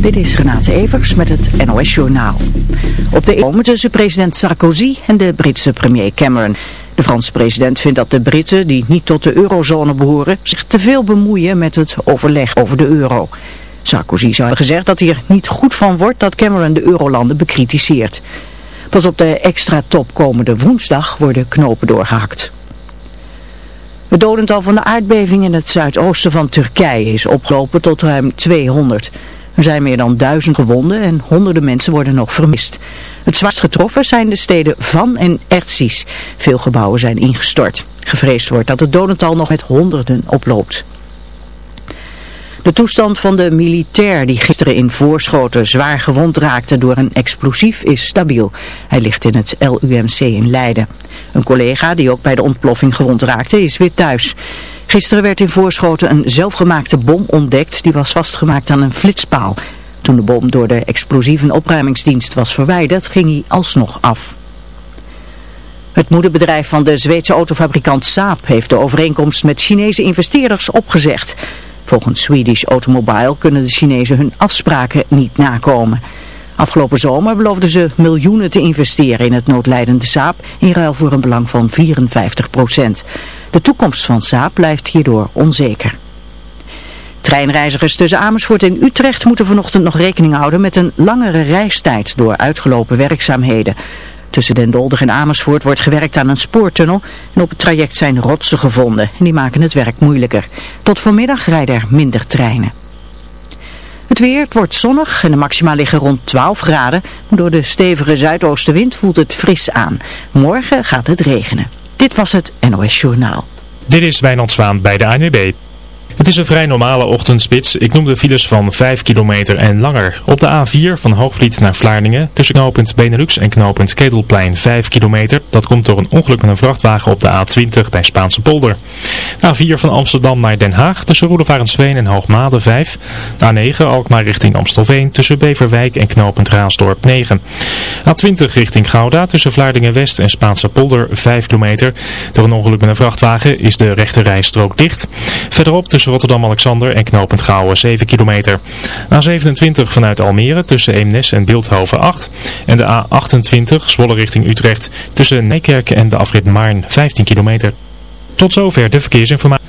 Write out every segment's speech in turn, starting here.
Dit is Renate Evers met het NOS Journaal. Op de komen tussen president Sarkozy en de Britse premier Cameron. De Franse president vindt dat de Britten, die niet tot de eurozone behoren, zich te veel bemoeien met het overleg over de euro. Sarkozy zou hebben gezegd dat hij er niet goed van wordt dat Cameron de eurolanden bekritiseert. Pas op de extra top komende woensdag worden knopen doorgehakt. Het dodental van de aardbeving in het zuidoosten van Turkije is opgelopen tot ruim 200. Er zijn meer dan duizend gewonden en honderden mensen worden nog vermist. Het zwaarst getroffen zijn de steden Van en Ertsis. Veel gebouwen zijn ingestort. Gevreesd wordt dat het dodental nog met honderden oploopt. De toestand van de militair die gisteren in Voorschoten zwaar gewond raakte door een explosief is stabiel. Hij ligt in het LUMC in Leiden. Een collega die ook bij de ontploffing gewond raakte is weer thuis. Gisteren werd in Voorschoten een zelfgemaakte bom ontdekt die was vastgemaakt aan een flitspaal. Toen de bom door de explosieve opruimingsdienst was verwijderd ging hij alsnog af. Het moederbedrijf van de Zweedse autofabrikant Saab heeft de overeenkomst met Chinese investeerders opgezegd. Volgens Swedish Automobile kunnen de Chinezen hun afspraken niet nakomen. Afgelopen zomer beloofden ze miljoenen te investeren in het noodlijdende Saab in ruil voor een belang van 54 procent. De toekomst van Saab blijft hierdoor onzeker. Treinreizigers tussen Amersfoort en Utrecht moeten vanochtend nog rekening houden met een langere reistijd door uitgelopen werkzaamheden. Tussen Den Dolder en Amersfoort wordt gewerkt aan een spoortunnel en op het traject zijn rotsen gevonden en die maken het werk moeilijker. Tot vanmiddag rijden er minder treinen. Het weer, het wordt zonnig en de maxima liggen rond 12 graden. Door de stevige zuidoostenwind voelt het fris aan. Morgen gaat het regenen. Dit was het NOS Journaal. Dit is Wijnand bij de ANWB. Het is een vrij normale ochtendspits. Ik noem de files van 5 kilometer en langer. Op de A4 van Hoogvliet naar Vlaardingen tussen knooppunt Benelux en knooppunt Ketelplein 5 kilometer. Dat komt door een ongeluk met een vrachtwagen op de A20 bij Spaanse polder. De A4 van Amsterdam naar Den Haag tussen Roedevarensveen en Hoogmade 5. De A9 Alkmaar richting Amstelveen tussen Beverwijk en knooppunt Raasdorp 9. A20 richting Gouda tussen Vlaardingen West en Spaanse polder 5 kilometer. Door een ongeluk met een vrachtwagen is de rechte rijstrook dicht. Verderop tussen Rotterdam-Alexander en knooppunt Gouwen 7 kilometer. A27 vanuit Almere tussen Eemnes en Beeldhoven 8. En de A28 Zwolle richting Utrecht tussen Nijkerk en de afrit Maarn 15 kilometer. Tot zover de verkeersinformatie.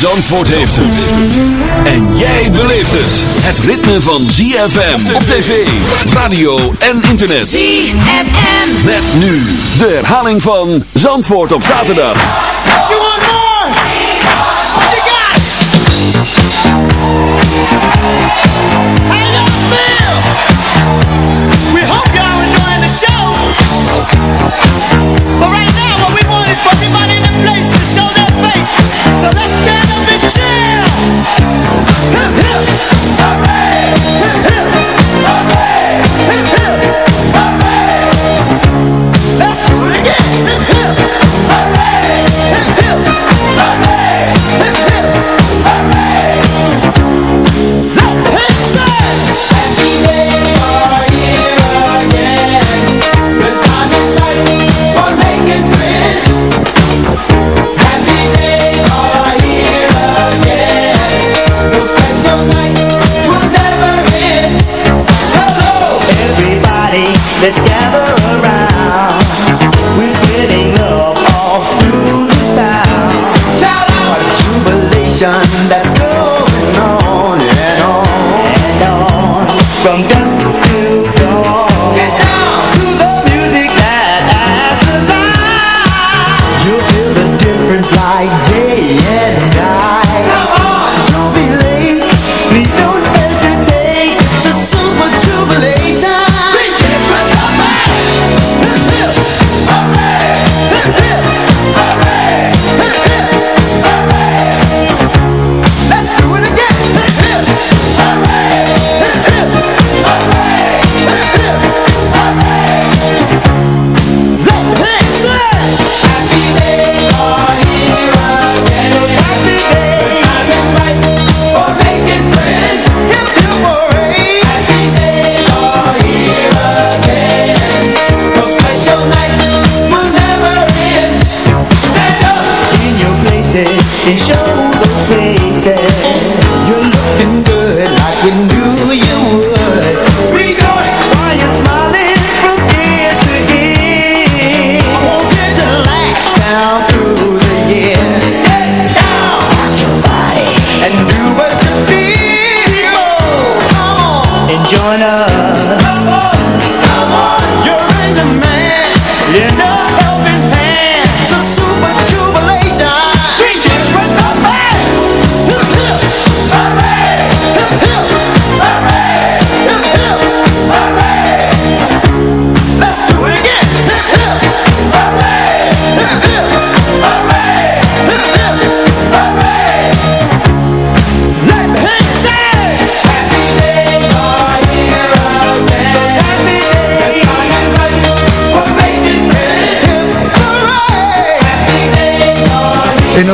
Zandvoort heeft het. En jij beleeft het. Het ritme van ZFM op tv, radio en internet. ZFM. Met nu de herhaling van Zandvoort op zaterdag. You want more? What you got? How you feel? We hope y'all enjoying the show. But right now, what we want is for everybody in the place to show their face. So let's stand up and chill.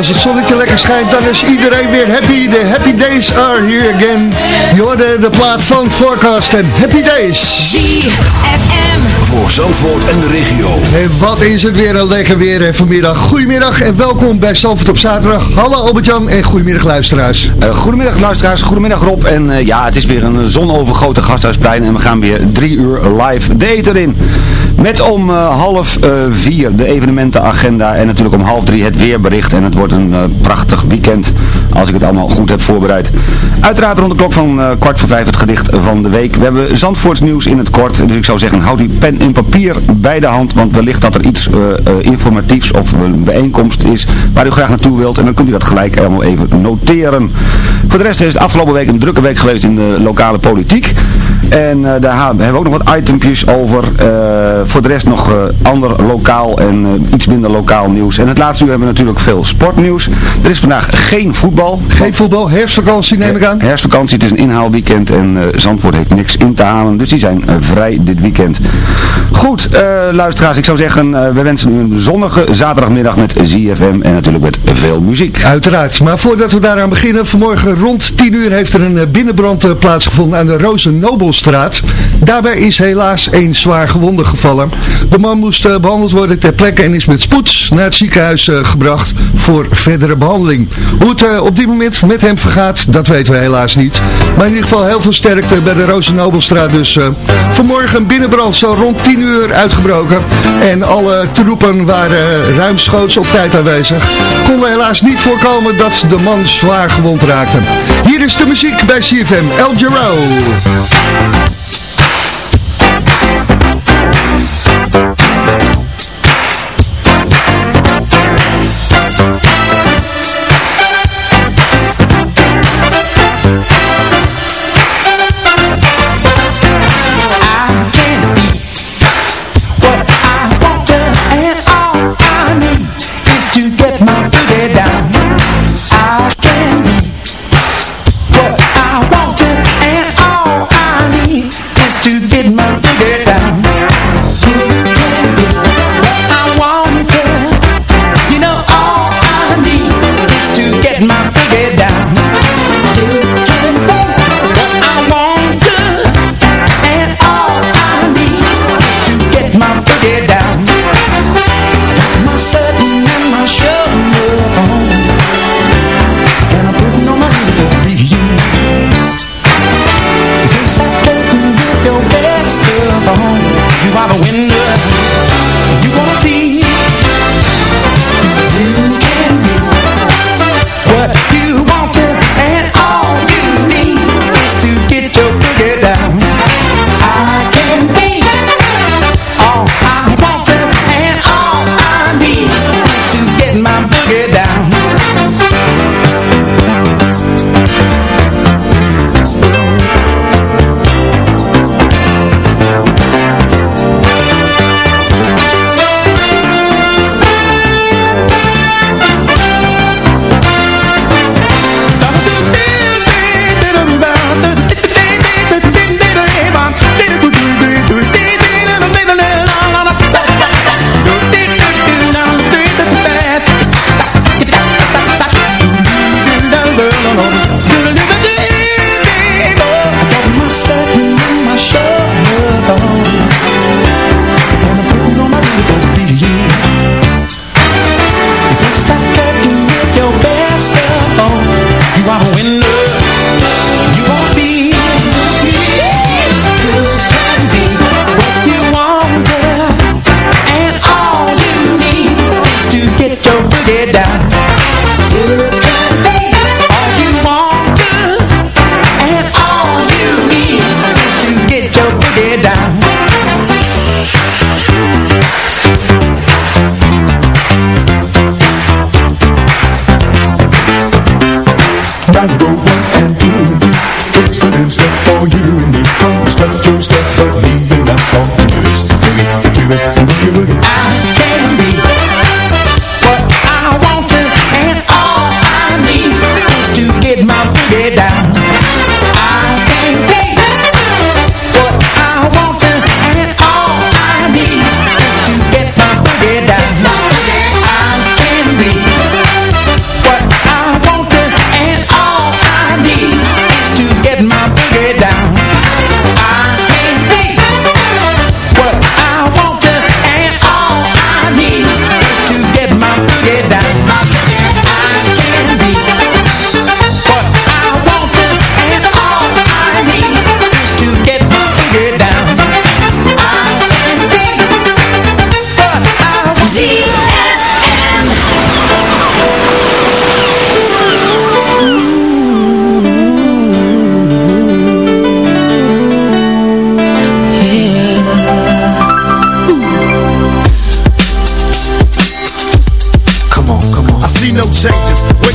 Als het zonnetje lekker schijnt, dan is iedereen weer happy. The happy days are here again. Je hoorde de plaat van Forecast en Happy Days. ZFM. Voor Zandvoort en de regio. En wat is het weer een lekker weer hè, vanmiddag. Goedemiddag en welkom bij Zandvoort op zaterdag. Hallo Albert-Jan en goedemiddag luisteraars. Uh, goedemiddag luisteraars, goedemiddag Rob. En uh, ja, het is weer een zonovergoten gasthuisplein en we gaan weer drie uur live de eter in. Met om uh, half vier de evenementenagenda en natuurlijk om half drie het weerbericht. En het wordt een prachtig weekend als ik het allemaal goed heb voorbereid. Uiteraard rond de klok van kwart voor vijf het gedicht van de week. We hebben Zandvoorts nieuws in het kort. Dus ik zou zeggen, houd die pen in papier bij de hand. Want wellicht dat er iets informatiefs of een bijeenkomst is waar u graag naartoe wilt. En dan kunt u dat gelijk allemaal even noteren. Voor de rest is het afgelopen week een drukke week geweest in de lokale politiek. En uh, daar hebben we ook nog wat itempjes over. Uh, voor de rest nog uh, ander lokaal en iets minder lokaal nieuws. En het laatste uur hebben we natuurlijk veel sportnieuws. Er is vandaag geen voetbal. Geen voetbal, herfstvakantie neem ik aan. Herfstvakantie, het is een inhaalweekend en Zandvoort heeft niks in te halen. Dus die zijn vrij dit weekend. Goed, luisteraars, ik zou zeggen, we wensen u een zonnige zaterdagmiddag met ZFM en natuurlijk met veel muziek. Uiteraard, maar voordat we daaraan beginnen, vanmorgen rond 10 uur heeft er een binnenbrand plaatsgevonden aan de Rozen Daarbij is helaas een zwaar gewonde gevallen. De man moest uh, behandeld worden ter plekke en is met spoed naar het ziekenhuis uh, gebracht voor verdere behandeling. Hoe het uh, op dit moment met hem vergaat, dat weten we helaas niet. Maar in ieder geval heel veel sterkte bij de Rozen Nobelstraat. Dus vanmorgen binnenbrand zo rond 10 uur uitgebroken. En alle troepen waren ruimschoots op tijd aanwezig. Konden helaas niet voorkomen dat de man zwaar gewond raakte. Hier is de muziek bij CFM El Giro. No.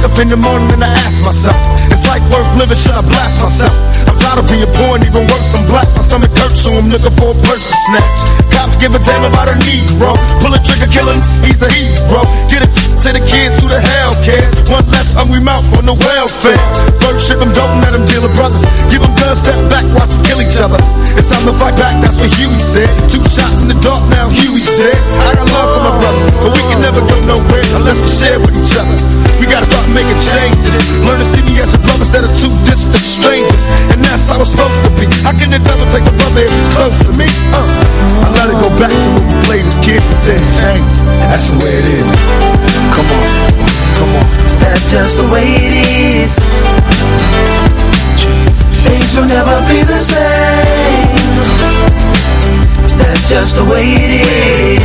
Up in the morning and I ask myself, it's like worth living, should I blast myself? I'm tired of being poor and even worse, I'm black. My stomach hurts, so I'm looking for a purse to snatch. Cops give a damn about a Negro. Pull a trigger, kill him, he's a hero. Get it to the kids who the hell cares. One less hungry mouth on the welfare. First ship them, don't let them deal with brothers. Give them guns, step back, watch them kill each other. It's time to fight back, that's what Huey said. Two shots in the dark, now Huey's dead. I got love for my brothers, but we can never go nowhere unless we share with each other. We gotta start making changes. Learn to see me as a brother instead of two distant strangers. And that's how it's supposed to be. How can devil take a brother if he's close to me? Uh, I let it go back to when we played as kids, but then change. That's the way it is. Come on, come on. That's just the way it is Things will never be the same That's just the way it is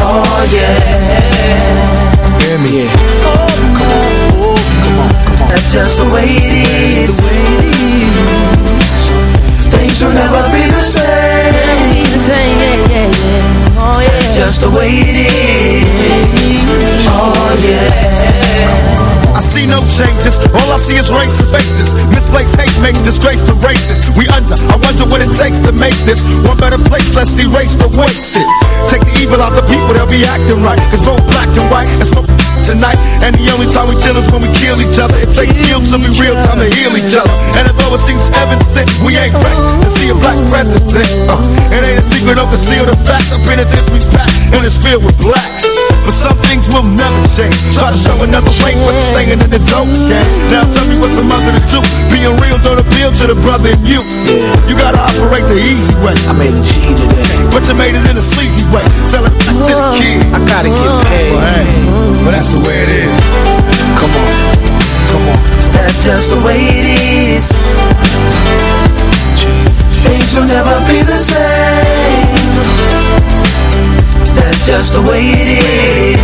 Oh yeah Hear me, yeah. Oh, come on, oh, come on, come on That's just the way it is Things will never be the same just the way it is. Oh yeah see no changes, all I see is racist faces. Misplaced hate makes disgrace to races We under, I wonder what it takes to make this One better place, let's erase the wasted. Take the evil out the people, they'll be acting right. Cause both black and white and smoke tonight. And the only time we chill is when we kill each other. It takes skill to be real time to heal each other. And although it seems evident, we ain't ready To see a black president. Uh, It ain't a secret or concealed, the fact. The penitentiary's packed and it's filled with blacks. But some things will never change. Try to show another way, but it's staying in the dope game Now tell me what's a mother to do. Being real don't appeal to the brother in you. You gotta operate the easy way. I made a G today. But you made it in a sleazy way. Sell it back to the kid. I gotta get paid. Well hey, well that's the way it is. Come on, come on. That's just the way it is. Things will never be the same. That's just the way it is.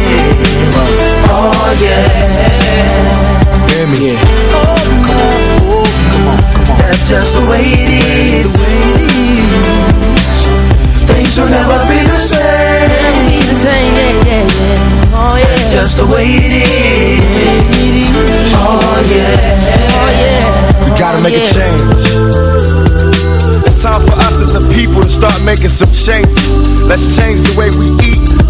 Oh yeah. Hear me, yeah. Oh, come on, oh, come on, come on That's just the way it is. Things will never be the same. Be the same, yeah, yeah, yeah. Oh yeah. That's just the way it is. Oh yeah, oh yeah. We gotta oh, make a change. It's time for us as a people to start making some changes. Let's change the way we eat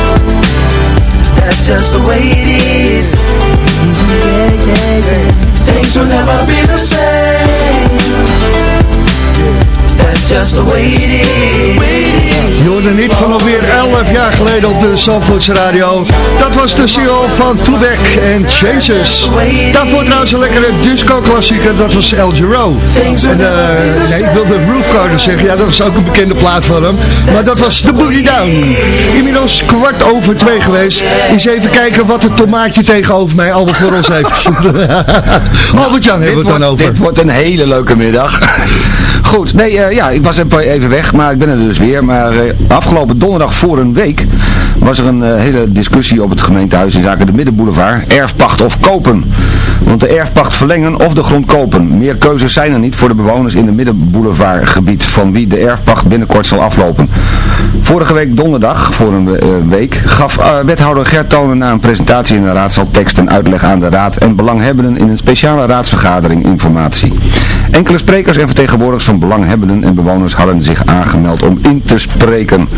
That's just the way it is. Mm-hmm. Yeah, yeah, yeah. Things will never be the same. That's just the way it is hoorde niet van alweer 11 jaar geleden op de Zandvoortse Radio. Dat was de single van Toebek en Chasers. Daarvoor trouwens een lekkere disco-klassieker, dat was El Giro. En uh, nee, ik wilde Roof zeggen, ja dat was ook een bekende plaat van hem. Maar dat was de Boogie Down. Inmiddels kwart over twee geweest. Eens even kijken wat het tomaatje tegenover mij allemaal voor ons heeft. Albert-Jan hebben we het dan over. Dit wordt een hele leuke middag. Goed, nee, uh, ja, ik was even weg, maar ik ben er dus weer. Maar uh, afgelopen donderdag voor een week was er een uh, hele discussie op het gemeentehuis in zaken de Middenboulevard. Erfpacht of kopen. Want de erfpacht verlengen of de grond kopen. Meer keuzes zijn er niet voor de bewoners in de Middenboulevardgebied van wie de erfpacht binnenkort zal aflopen. Vorige week donderdag, voor een week, gaf wethouder Gert Tonen na een presentatie in de raadzaal tekst en uitleg aan de raad en belanghebbenden in een speciale raadsvergadering informatie. Enkele sprekers en vertegenwoordigers van belanghebbenden en bewoners hadden zich aangemeld om in te spreken.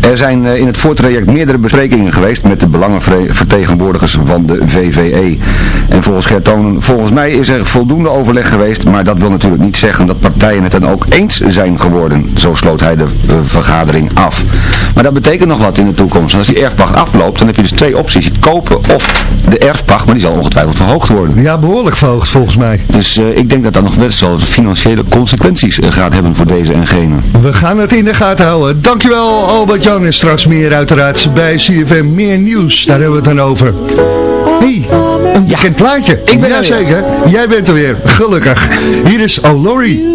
Er zijn in het voortraject meerdere besprekingen geweest met de belangenvertegenwoordigers van de VVE. En volgens Gert Tonen, volgens mij is er voldoende overleg geweest, maar dat wil natuurlijk niet zeggen dat partijen het dan ook eens zijn geworden. Zo sloot hij de eh, vergadering af. Maar dat betekent nog wat in de toekomst. Als die erfpacht afloopt, dan heb je dus twee opties. Kopen of de erfpacht, maar die zal ongetwijfeld verhoogd worden. Ja, behoorlijk verhoogd volgens mij. Dus eh, ik denk dat dat nog best wel financiële consequenties eh, gaat hebben voor deze en gene. We gaan het in de gaten houden. Dankjewel Albert-Jan en straks meer uiteraard bij CFM. Meer nieuws, daar hebben we het dan over. hey, een bekend plaatje. Ik ben er Jazeker, jij bent er weer. Gelukkig. Hier is O'Lori.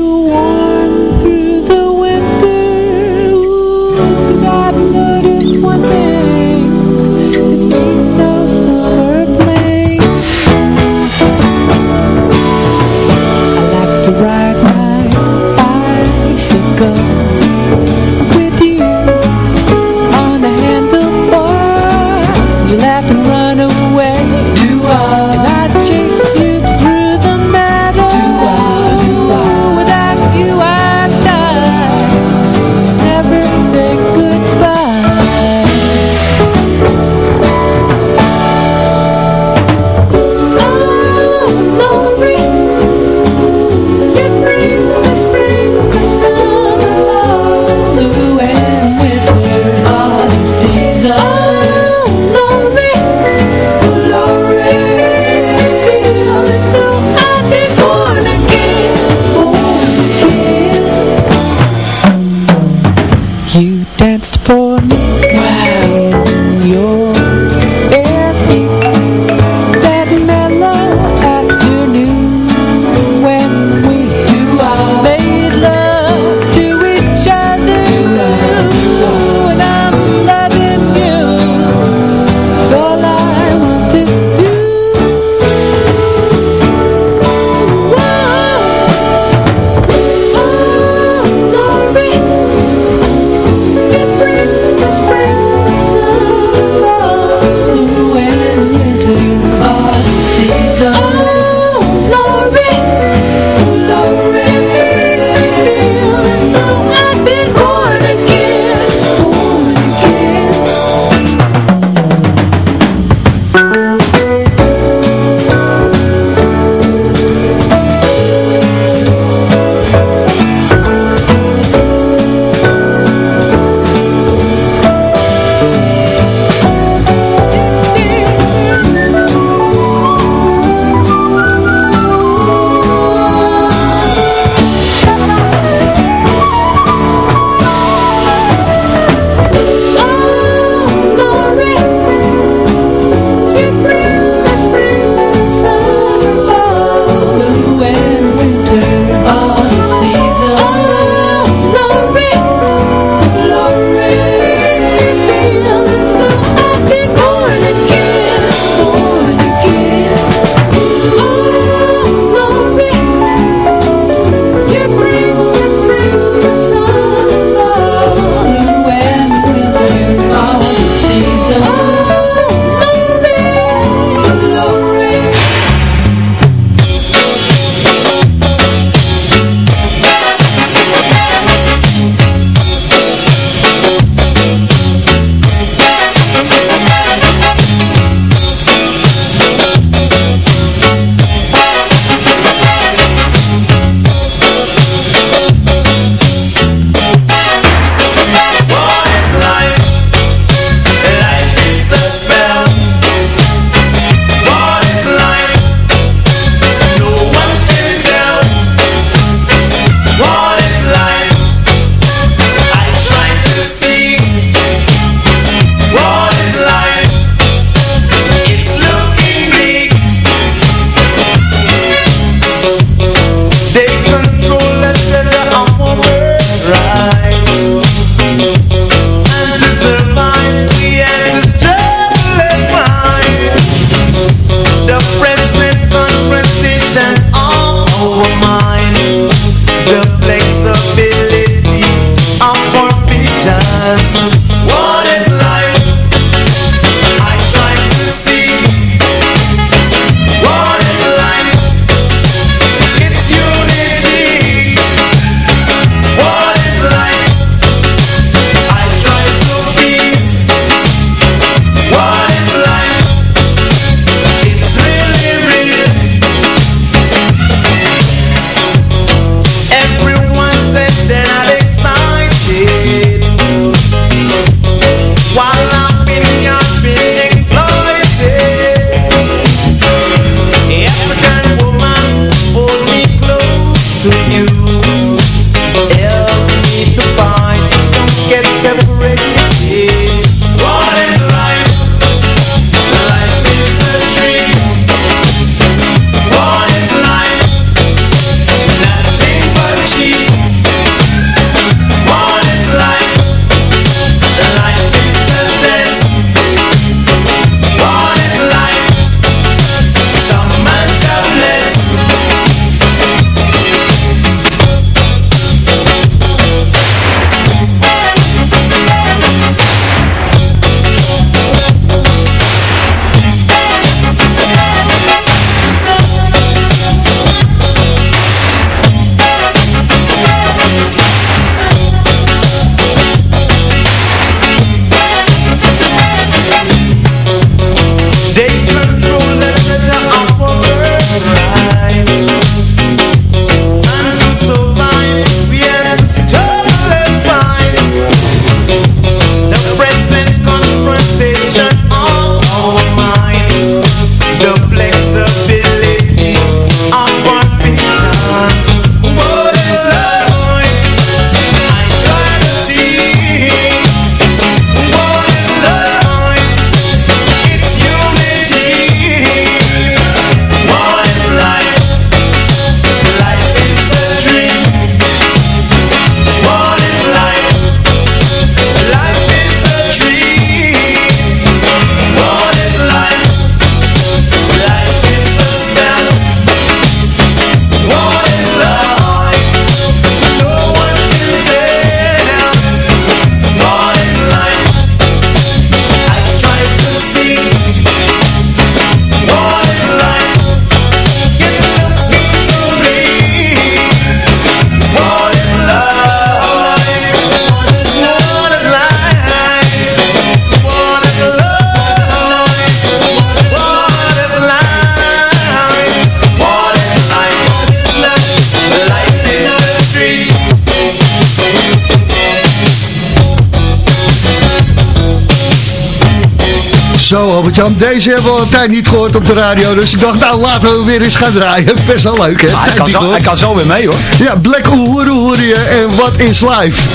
Albert-Jan. Deze hebben we al een tijd niet gehoord op de radio. Dus ik dacht, nou, laten we weer eens gaan draaien. Best wel leuk, hè? Hij, kan zo, hij kan zo weer mee hoor. Ja, Black Uhuru hoor je en What is Life.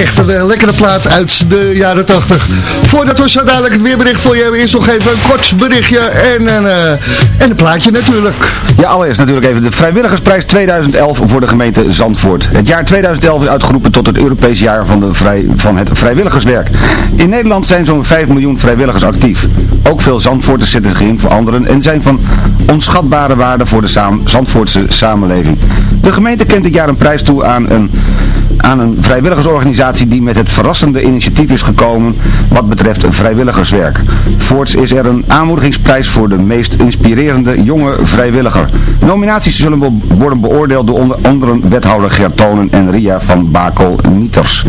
Echt een eh, lekkere plaat uit de jaren 80. Voordat we zo dadelijk het weerbericht voor je hebben, eerst nog even een kort berichtje en een, eh, en een plaatje natuurlijk. Ja, allereerst natuurlijk even de vrijwilligersprijs 2011 voor de gemeente Zandvoort. Het jaar 2011 is uitgeroepen tot het Europees jaar van, de vrij, van het vrijwilligerswerk. In Nederland zijn zo'n 5 miljoen vrijwilligers actief. Ook veel Zandvoorters zetten zich in voor anderen en zijn van onschatbare waarde voor de Zandvoortse samenleving. De gemeente kent dit jaar een prijs toe aan een aan een vrijwilligersorganisatie die met het verrassende initiatief is gekomen wat betreft vrijwilligerswerk. Voorts is er een aanmoedigingsprijs voor de meest inspirerende jonge vrijwilliger. Nominaties zullen worden beoordeeld door onder andere wethouder Gert Tonen en Ria van Bakel-Nieters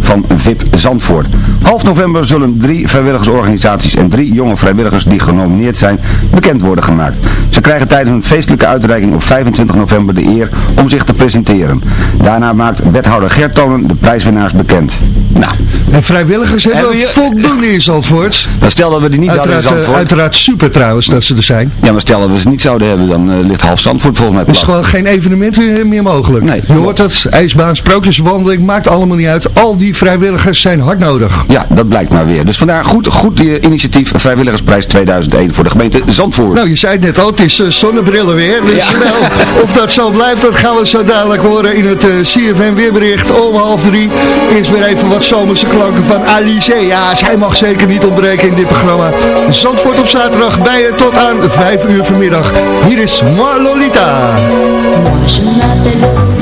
van VIP Zandvoort. Half november zullen drie vrijwilligersorganisaties en drie jonge vrijwilligers die genomineerd zijn bekend worden gemaakt. Ze krijgen tijdens een feestelijke uitreiking op 25 november de eer om zich te presenteren. Daarna maakt wethouder Gert Tonen de prijswinnaars bekend. Nou, En vrijwilligers hebben, Hebben we voldoende in Zandvoort. dan stel dat we die niet hadden in Uiteraard, eh, Zandvoort. uiteraard super trouwens dat ze er zijn. Ja, maar stel dat we ze niet zouden hebben, dan eh, ligt half Zandvoort volgens mij Er is plat. gewoon geen evenement meer, meer mogelijk. Nee, Je hoort het, ijsbaan, sprookjeswandeling, maakt allemaal niet uit. Al die vrijwilligers zijn hard nodig. Ja, dat blijkt maar weer. Dus vandaar goed, goed die initiatief Vrijwilligersprijs 2001 voor de gemeente Zandvoort. Nou, je zei het net al, het is eh, zonnebrillen weer. Dus Ja. nou, of dat zo blijft, dat gaan we zo dadelijk horen in het eh, CFM weerbericht om half drie. Eerst weer even wat zomerse klanken van Alice. Ja, zij mag zeker niet ontbreken in dit programma. Zandvoort op zaterdag bij je tot aan vijf uur vanmiddag. Hier is Marlolita. Moi je m'appelle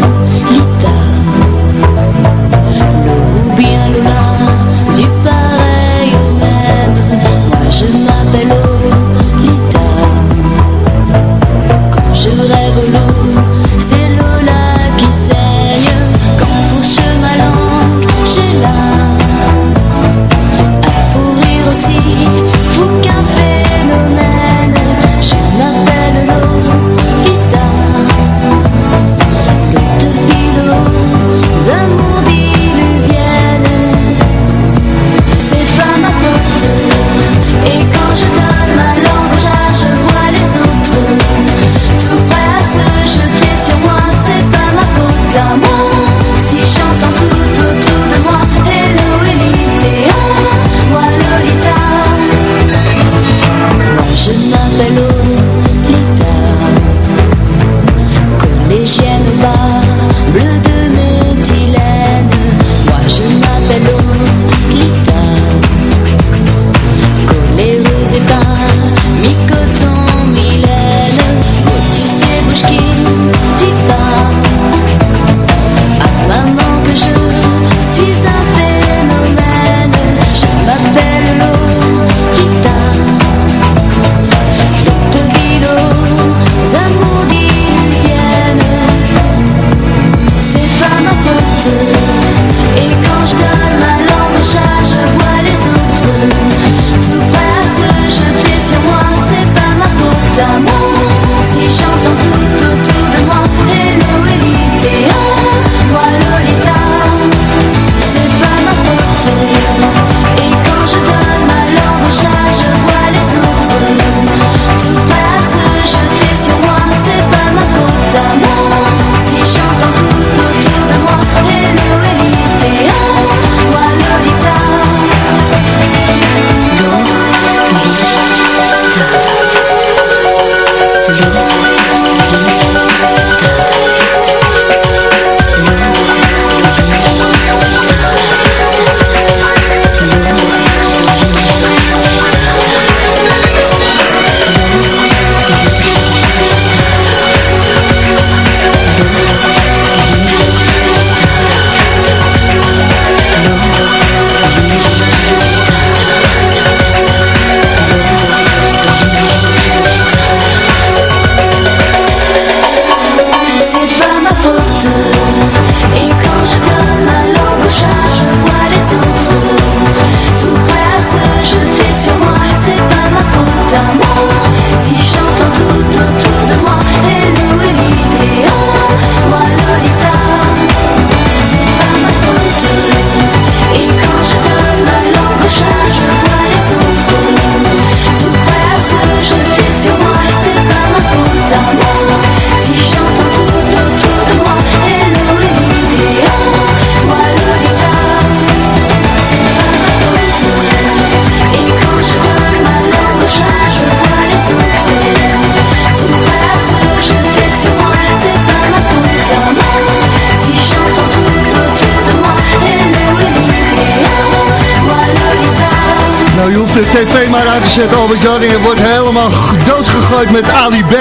Albert Jan. En je wordt helemaal doodgegooid met Ali B.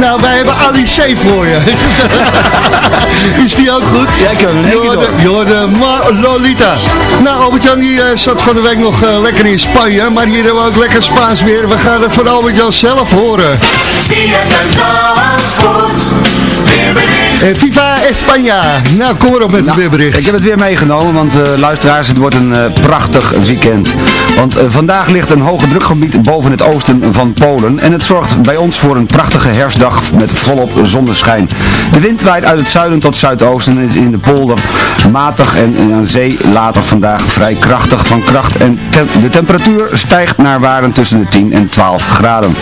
Nou, wij hebben Ali C voor je. Is die ook goed? Ja, ik heb hem Lolita. Nou, Albert Jan die eh, zat van de week nog eh, lekker in Spanje. Maar hier hebben we ook lekker Spaans weer. We gaan het van Albert Jan zelf horen. En Viva España. Nou, kom erop met het weerbericht. Ik heb het weer meegenomen, want eh, luisteraars, het wordt een eh, prachtig weekend. Want eh, vandaag ligt een hoge drukgebied boven het oosten van Polen en het zorgt bij ons voor een prachtige herfstdag met volop zonneschijn. De wind waait uit het zuiden tot zuidoosten en is in de polder matig en aan zee later vandaag vrij krachtig van kracht en tem- de temperatuur stijgt naar waarden tussen de 10 en 12 graden.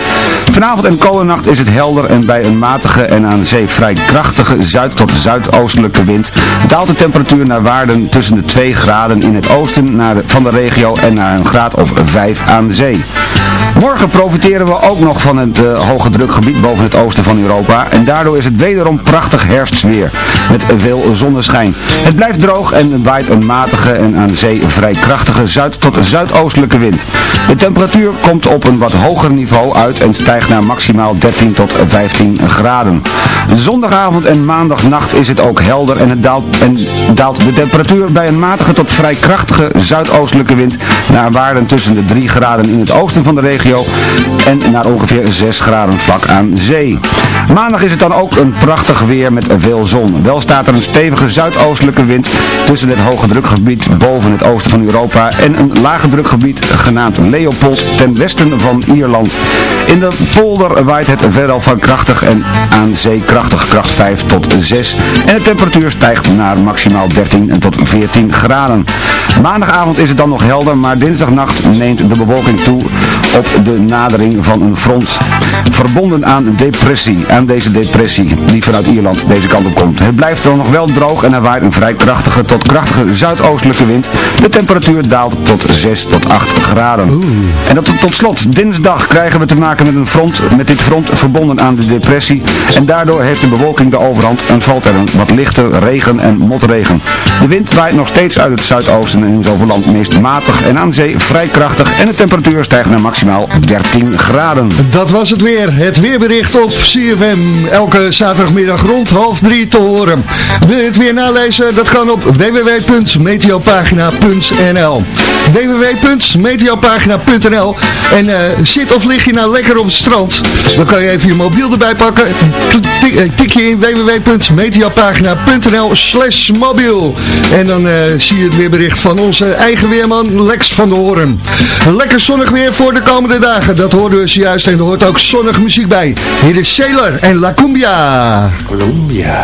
Vanavond en komende nacht is het helder en bij een matige en aan zee vrij krachtige zuid- tot zuidoostelijke wind daalt de temperatuur naar waarden tussen de 2 graden in het oosten naar van de regio en naar een graad of 5 aan de zee. Morgen profiteren we ook nog van het eh, hoge drukgebied boven het oosten van Europa en daardoor is het wederom prachtig herfstweer met veel zonneschijn. Het blijft droog en waait een matige en aan de zee vrij krachtige zuid- tot zuidoostelijke wind. De temperatuur komt op een wat hoger niveau uit en stijgt naar maximaal 13 tot 15 graden. Zondagavond en maandagnacht is het ook helder en het daalt, en daalt de temperatuur bij een matige tot vrij krachtige zuidoostelijke wind naar waarden tussen de 3 graden in het oosten van de regio en naar ongeveer 6 graden vlak aan zee. Maandag is het dan ook een prachtig weer met veel zon. Wel staat er een stevige zuidoostelijke wind tussen het hoge drukgebied boven het oosten van Europa en een lage drukgebied genaamd Leopold ten westen van Ierland. In de polder waait het veelal van krachtig en aan zee krachtig kracht 5 tot 6 en de temperatuur stijgt naar maximaal 13 tot 14 graden. Maandagavond is het dan nog helder, maar dinsdagnacht neemt de bewolking toe op de nadering van een front. Verbonden aan depressie, aan deze depressie die vanuit Ierland deze kant op komt. Het blijft dan nog wel droog en er waait een vrij krachtige tot krachtige zuidoostelijke wind. De temperatuur daalt tot 6 tot 8 graden. En dat tot, tot slot, dinsdag krijgen we te maken met een front, met dit front verbonden aan de depressie. En daardoor heeft de bewolking de overhand en valt er een wat lichte regen en motregen. De wind waait nog steeds uit het zuidoosten en is over land meest matig en aan zee vrij krachtig. En de temperatuur stijgt naar maximaal 13 graden. Dat was het weer. Het weerbericht op CFM. Elke zaterdagmiddag rond half drie te horen. Wil je het weer nalezen? Dat kan op www.meteopagina.nl www.meteopagina.nl En eh, zit of lig je nou lekker op het strand? Dan kan je even je mobiel erbij pakken. Tik, eh, tik je in www.meteopagina.nl slash mobiel. En dan eh, zie je het weerbericht van onze eigen weerman Lex van de Hoorn. Lekker zonnig weer voor de komende dagen. Dat hoorden we zojuist en er hoort ook zonnige muziek bij. Hier is Sailor en La Cumbia. Colombia.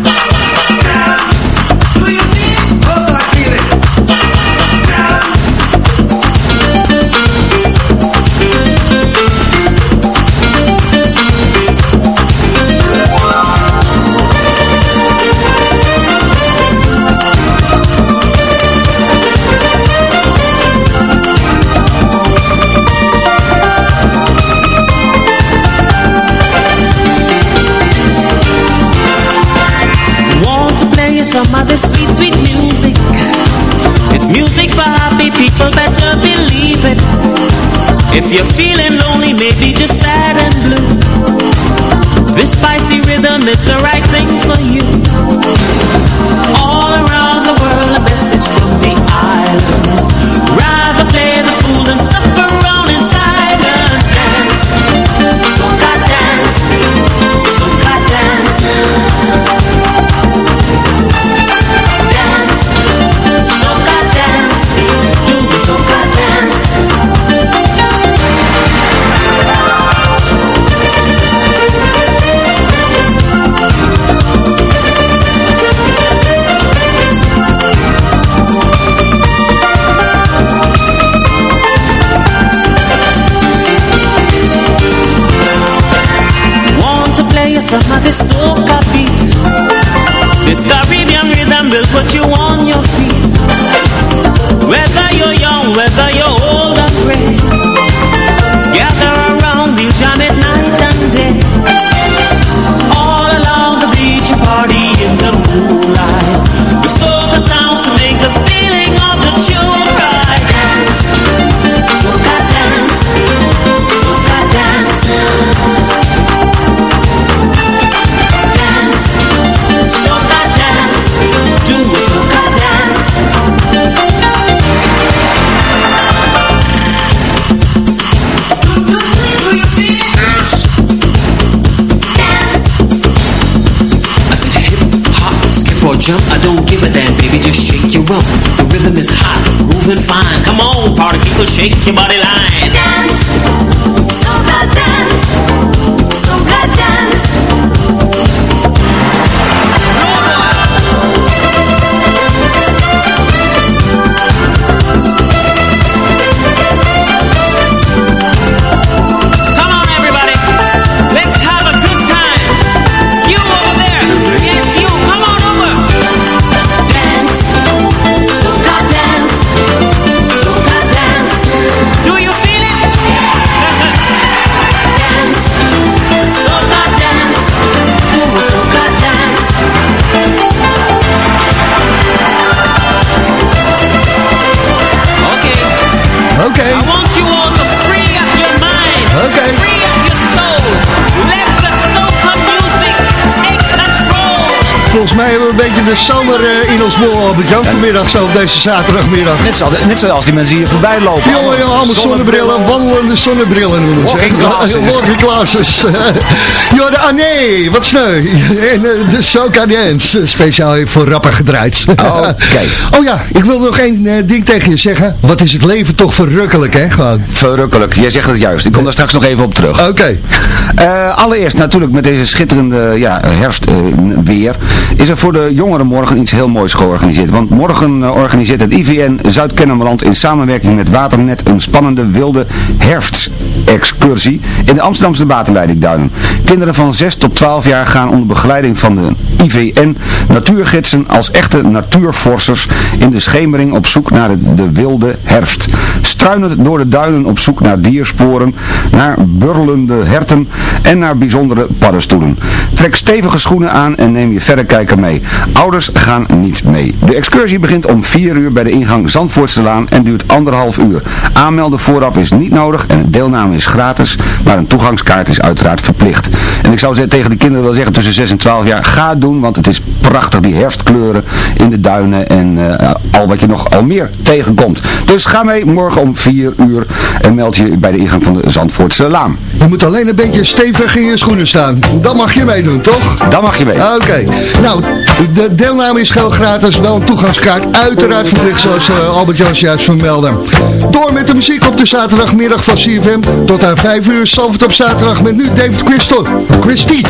your Don't you want. could find. Come on, party people, shake your body line. Volgens mij hebben we een beetje de zomer eh, in ons mol, Albert-Jan, vanmiddag zo op deze zaterdagmiddag. Net, zo, net zoals die mensen hier voorbij lopen. Jongen, jongen, allemaal zonnebrillen, wandelende zonnebrillen noemen ze. Walking glasses. Jorde, ah nee, wat sneu. En eh, de Soca Dance, eh, speciaal voor rapper gedraaid. Oké. Oh ja, ik wil nog één ding tegen je zeggen. Wat is het leven toch verrukkelijk, hè, gewoon. Verrukkelijk, jij zegt het juist. Ik kom daar straks nog even op terug. Oké. Allereerst natuurlijk met deze schitterende ja, herfstweer is er voor de jongeren morgen iets heel moois georganiseerd. Want morgen eh, organiseert het IVN Zuid-Kennemerland in samenwerking met Waternet een spannende wilde herfstexcursie in de Amsterdamse waterleidingduinen. Kinderen van 6 tot 12 jaar gaan onder begeleiding van de IVN natuurgidsen als echte natuurforcers in de schemering op zoek naar de, de wilde herfst. Struinend door de duinen op zoek naar diersporen, naar burlende herten en naar bijzondere paddenstoelen. Trek stevige schoenen aan en neem je verrekijker mee. Ouders gaan niet mee. De excursie begint om 4 uur bij de ingang Zandvoortselaan en duurt anderhalf uur. Aanmelden vooraf is niet nodig en deelname is gratis, maar een toegangskaart is uiteraard verplicht. En ik zou tegen de kinderen wel zeggen tussen 6 en 12 jaar, ga doen, want het is prachtig, die herfstkleuren in de duinen en eh, al wat je nog al meer tegenkomt. Dus ga mee morgen om 4 uur en meld je bij de ingang van de Zandvoortse Laan. Je moet alleen een beetje stevig in je schoenen staan. Dan mag je meedoen, toch? Dan mag je mee. Oké. Nou, de deelname is geheel gratis. Wel een toegangskaart. Uiteraard verplicht, zoals eh, Albert Jans juist vermeldde. Door met de muziek op de zaterdagmiddag van CFM. Tot aan 5 uur. Salford op zaterdag met nu David Christo. Christie.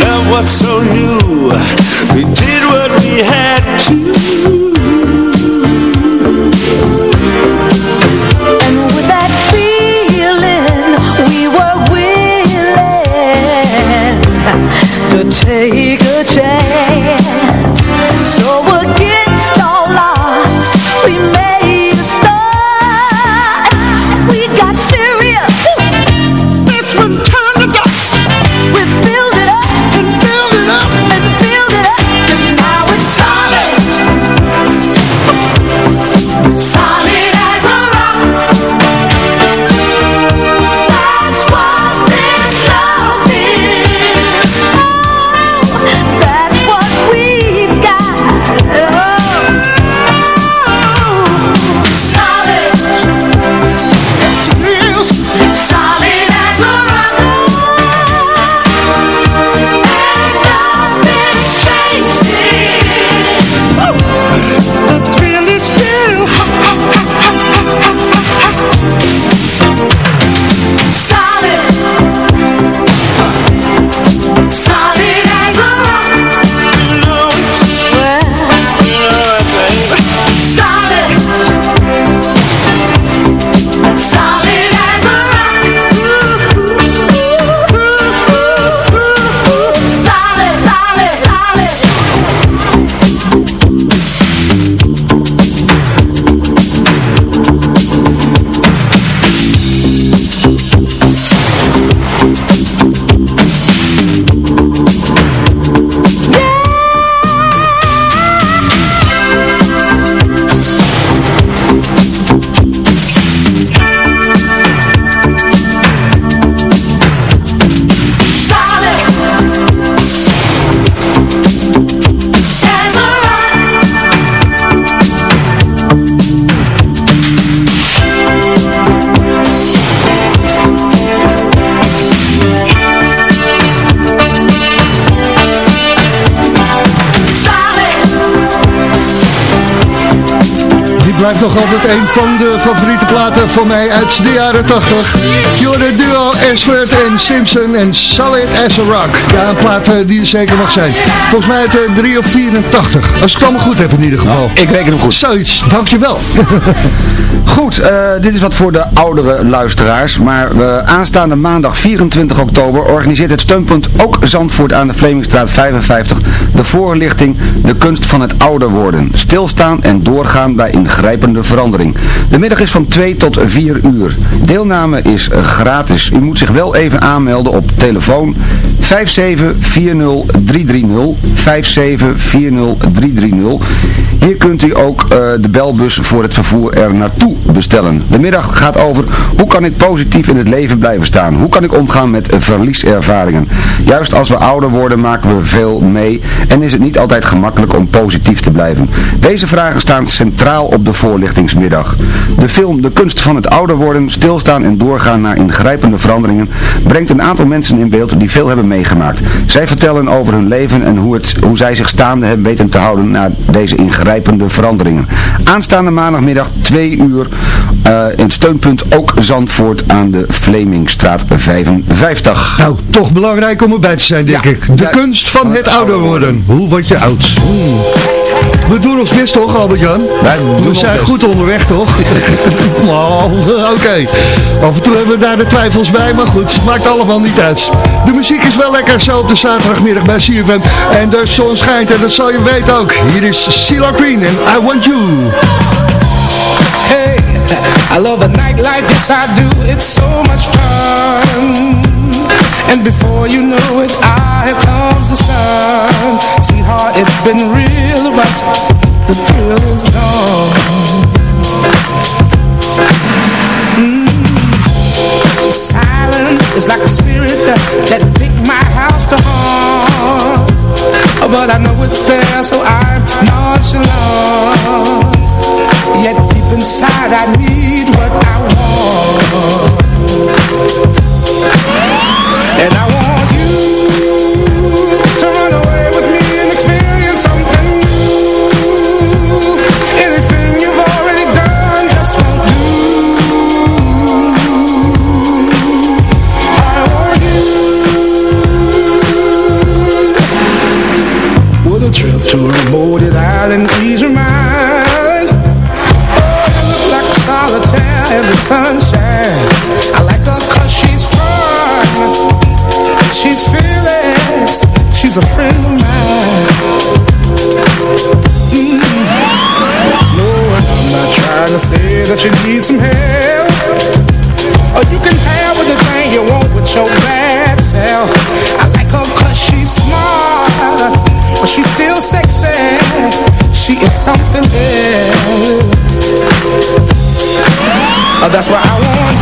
Love was so new, we did blijft nog altijd een van de favoriete platen van mij uit de jaren 80. Jordan Duo, Ashford en Simpson en Solid as a Rock. Ja, een plaat eh, die er zeker mag zijn. Volgens mij uit uh, 3 of 84. Als ik het allemaal goed heb in ieder geval. Ik reken hem goed. Zoiets, dankjewel. Goed, eh, dit is wat voor de oudere luisteraars. Maar eh, aanstaande maandag 24 oktober organiseert het steunpunt ook Zandvoort aan de Vlemingstraat 55 de voorlichting De kunst van het ouder worden. Stilstaan en doorgaan bij ingrijpende verandering. De middag is van 2 tot 4 uur. Deelname is gratis. U moet zich wel even aanmelden op telefoon 5740330 5740330. Hier kunt u ook eh, de belbus voor het vervoer er naartoe bestellen. De middag gaat over hoe kan ik positief in het leven blijven staan? Hoe kan ik omgaan met verlieservaringen? Juist als we ouder worden maken we veel mee en is het niet altijd gemakkelijk om positief te blijven. Deze vragen staan centraal op de voorlichtingsmiddag. De film De kunst van het ouder worden, stilstaan en doorgaan naar ingrijpende veranderingen brengt een aantal mensen in beeld die veel hebben meegemaakt. Zij vertellen over hun leven en hoe, het, hoe zij zich staande hebben weten te houden na deze ingrijpende veranderingen. Aanstaande maandagmiddag 2 uur eh, in het steunpunt ook Zandvoort aan de Vlemingstraat 55. Nou, toch belangrijk om erbij te zijn, denk ik. De kunst van het ouder worden. Hoe word je oud? We doen ons best toch, Albert-Jan? We zijn goed onderweg, toch? Oh, Oké. Af en toe hebben we daar de twijfels bij, maar goed, maakt allemaal niet uit. De muziek is wel lekker zo op de zaterdagmiddag bij CFM. En de zon schijnt en dat zal je weten ook. Hier is Sheila Green en I Want You. Hey, I love the nightlife, yes I do, it's so much fun And before you know it, ah, here comes the sun Sweetheart, it's been real, but the thrill is gone Silence. Is like a spirit that, that picked my house to haunt. But I know it's there, so I'm nonchalant. Yet deep inside I need what I want. And I want She's a friend of mine. Mm. No, I'm not trying to say that you need some help. Or you can have anything you want with your bad self. I like her cause she's smart, but she's still sexy. She is something else. Uh, that's why I want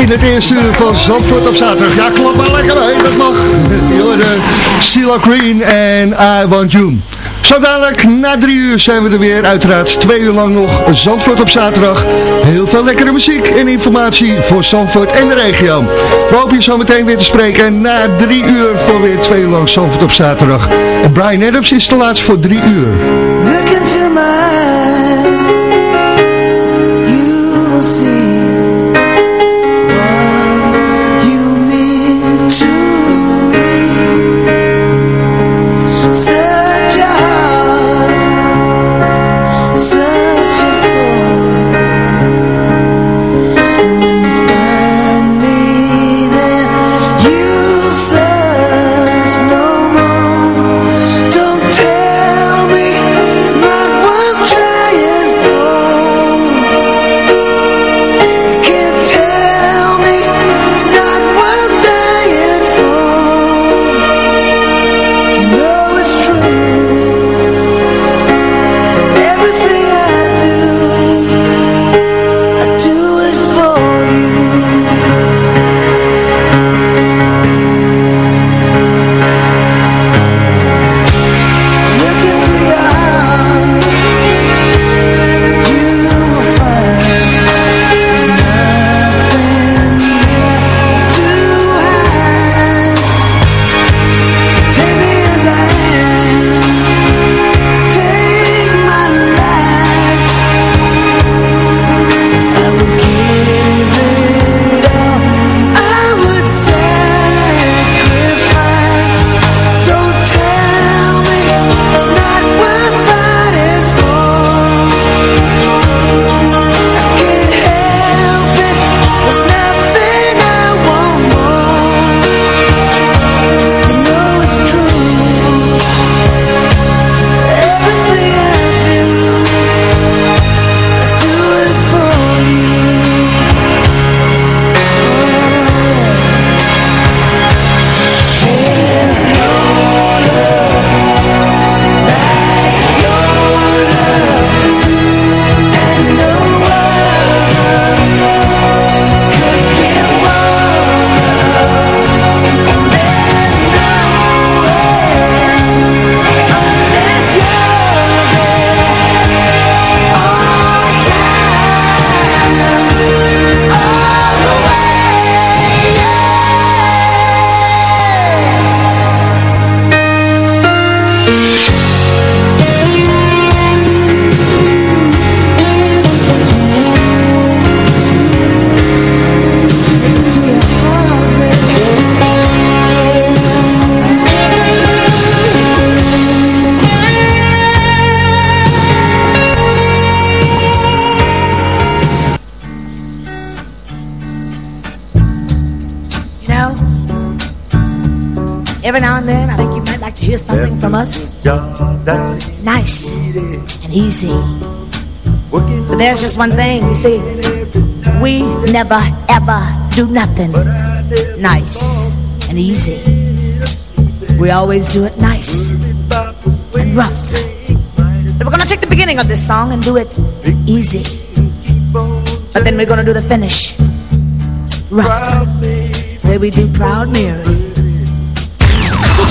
in het eerste uur van Zandvoort op zaterdag. Ja, klap maar lekker mee, dat mag. Hoorde CeeLo Green en I Want You. Zo dadelijk, na drie uur zijn we er weer. Uiteraard twee uur lang nog Zandvoort op zaterdag. Heel veel lekkere muziek en informatie voor Zandvoort en de regio. We hopen je zo meteen weer te spreken na drie uur voor weer twee uur lang Zandvoort op zaterdag. En Brian Adams is de laatste voor drie uur. Look into my easy. But there's just one thing, you see, we never ever do nothing nice and easy. We always do it nice and rough. We're gonna take the beginning of this song and do it easy. But then we're gonna do the finish rough. It's the way we do Proud Mary.